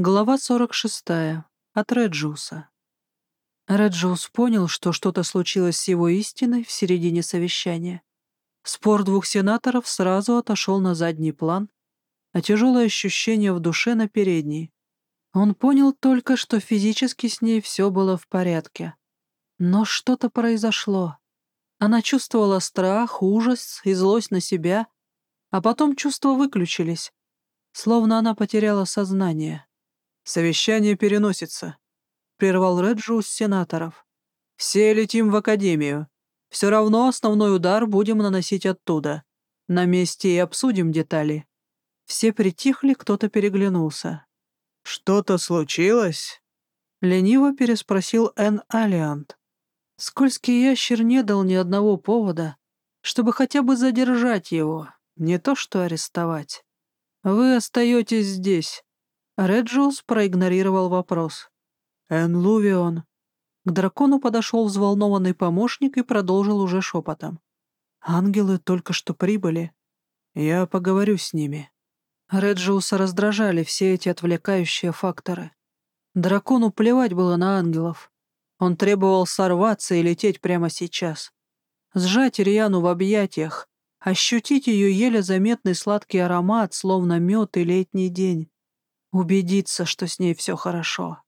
Глава 46. От Реджуса. Реджус понял, что что-то случилось с его истиной в середине совещания. Спор двух сенаторов сразу отошел на задний план, а тяжелое ощущение в душе на передний. Он понял только, что физически с ней все было в порядке. Но что-то произошло. Она чувствовала страх, ужас и злость на себя, а потом чувства выключились, словно она потеряла сознание. «Совещание переносится», — прервал Реджиус сенаторов. «Все летим в академию. Все равно основной удар будем наносить оттуда. На месте и обсудим детали». Все притихли, кто-то переглянулся. «Что-то случилось?» — лениво переспросил Эн Алиант. Скользкий ящер не дал ни одного повода, чтобы хотя бы задержать его, не то что арестовать. «Вы остаетесь здесь», Реджиус проигнорировал вопрос. «Эн Лувион». К дракону подошел взволнованный помощник и продолжил уже шепотом. «Ангелы только что прибыли. Я поговорю с ними». Реджиуса раздражали все эти отвлекающие факторы. Дракону плевать было на ангелов. Он требовал сорваться и лететь прямо сейчас. Сжать Риану в объятиях, ощутить ее еле заметный сладкий аромат, словно мед и летний день. Убедиться, что с ней все хорошо.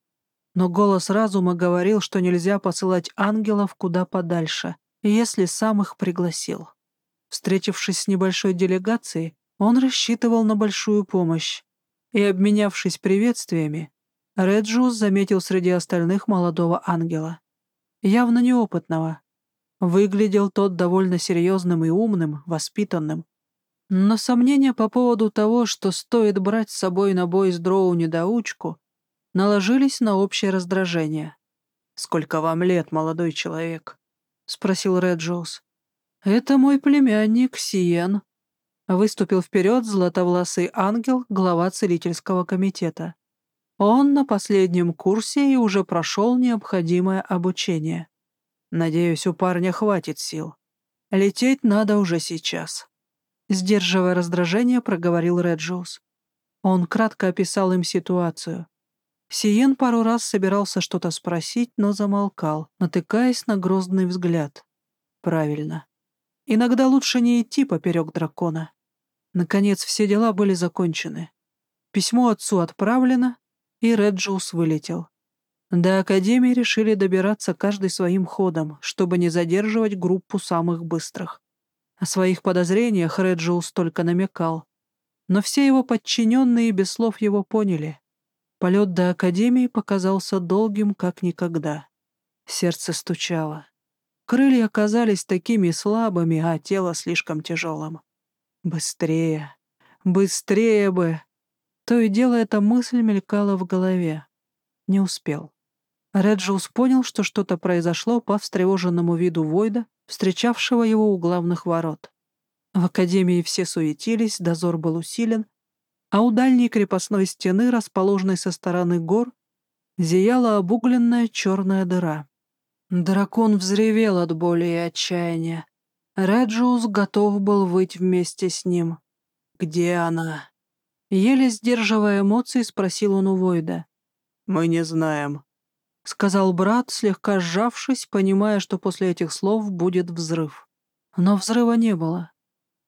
Но голос разума говорил, что нельзя посылать ангелов куда подальше, если сам их пригласил. Встретившись с небольшой делегацией, он рассчитывал на большую помощь. И, обменявшись приветствиями, Реджус заметил среди остальных молодого ангела. Явно неопытного. Выглядел тот довольно серьезным и умным, воспитанным, но сомнения по поводу того, что стоит брать с собой на бой с дроу недоучку, наложились на общее раздражение. «Сколько вам лет, молодой человек?» — спросил Реджоус. «Это мой племянник Сиен», — выступил вперед златовласый ангел, глава целительского комитета. Он на последнем курсе и уже прошел необходимое обучение. Надеюсь, у парня хватит сил. Лететь надо уже сейчас. Сдерживая раздражение, проговорил Реджиус. Он кратко описал им ситуацию. Сиен пару раз собирался что-то спросить, но замолкал, натыкаясь на грозный взгляд. Правильно. Иногда лучше не идти поперек дракона. Наконец, все дела были закончены. Письмо отцу отправлено, и Реджиус вылетел. До Академии решили добираться каждый своим ходом, чтобы не задерживать группу самых быстрых. О своих подозрениях Реджиус только намекал. Но все его подчиненные без слов его поняли. Полет до Академии показался долгим, как никогда. Сердце стучало. Крылья оказались такими слабыми, а тело слишком тяжелым. Быстрее, быстрее бы! То и дело эта мысль мелькала в голове. Не успел. Реджиус понял, что что-то произошло по встревоженному виду Войда, встречавшего его у главных ворот. В академии все суетились, дозор был усилен, а у дальней крепостной стены, расположенной со стороны гор, зияла обугленная черная дыра. Дракон взревел от боли и отчаяния. Реджиус готов был выть вместе с ним. «Где она?» Еле сдерживая эмоции, спросил он у Войда. «Мы не знаем», — сказал брат, слегка сжавшись, понимая, что после этих слов будет взрыв. Но взрыва не было.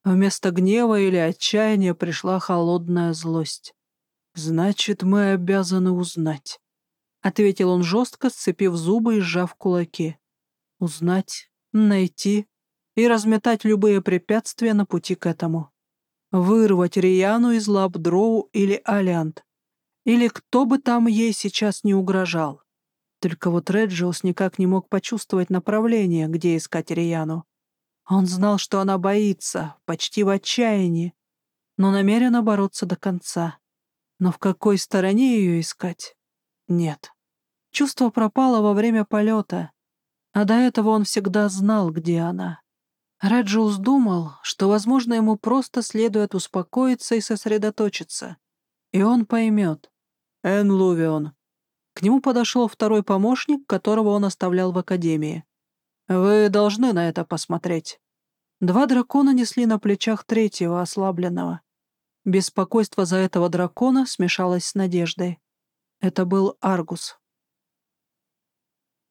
Вместо гнева или отчаяния пришла холодная злость. «Значит, мы обязаны узнать», — ответил он жестко, сцепив зубы и сжав кулаки. «Узнать, найти и разметать любые препятствия на пути к этому. Вырвать Рияну из лап Дроу или Алиант. Или кто бы там ей сейчас не угрожал. Только вот Реджиус никак не мог почувствовать направление, где искать Рияну. Он знал, что она боится, почти в отчаянии, но намерена бороться до конца. Но в какой стороне ее искать? Нет. Чувство пропало во время полета, а до этого он всегда знал, где она. Реджиус думал, что, возможно, ему просто следует успокоиться и сосредоточиться. И он поймет. «Эн Лувион, к нему подошел второй помощник, которого он оставлял в академии. «Вы должны на это посмотреть». Два дракона несли на плечах третьего, ослабленного. Беспокойство за этого дракона смешалось с надеждой. Это был Аргус.